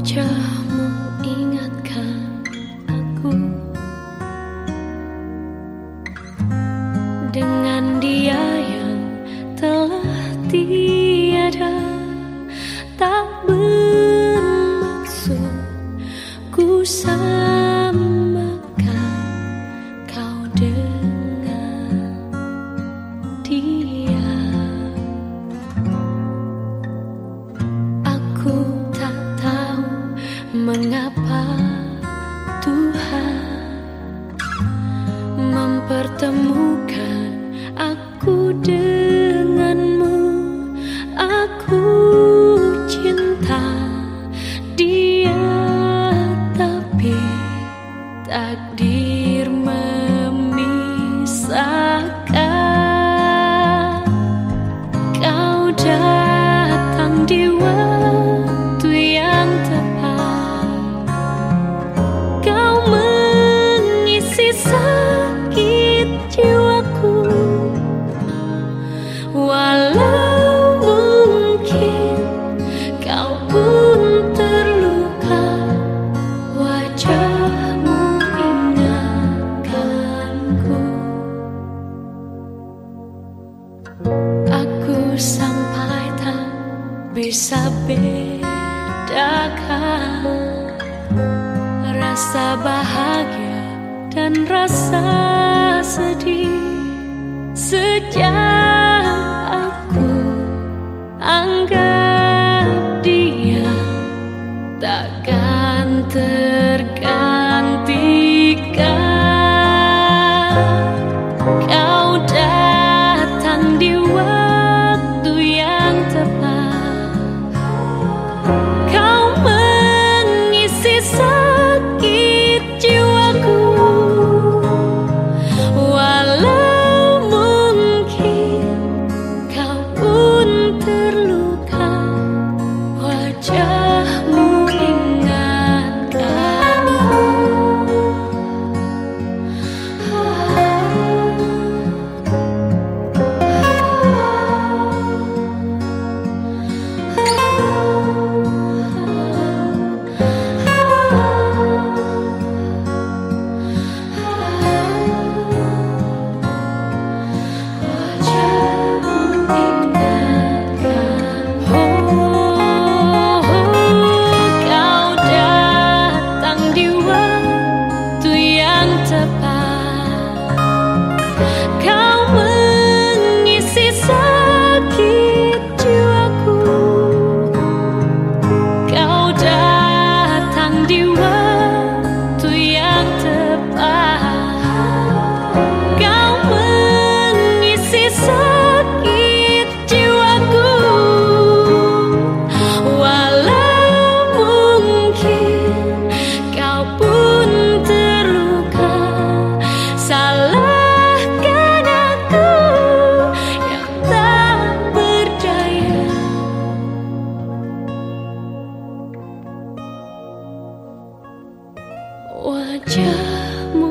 wajahmu ingatkan aku. Dengan dia yang telah tiada tak bermaksud ku sayang Mengapa Tuhan mempertemukan aku denganmu? Aku cinta dia, tapi tak. bisa bedakan rasa bahagia dan rasa sedih. Sejak aku anggap just 我家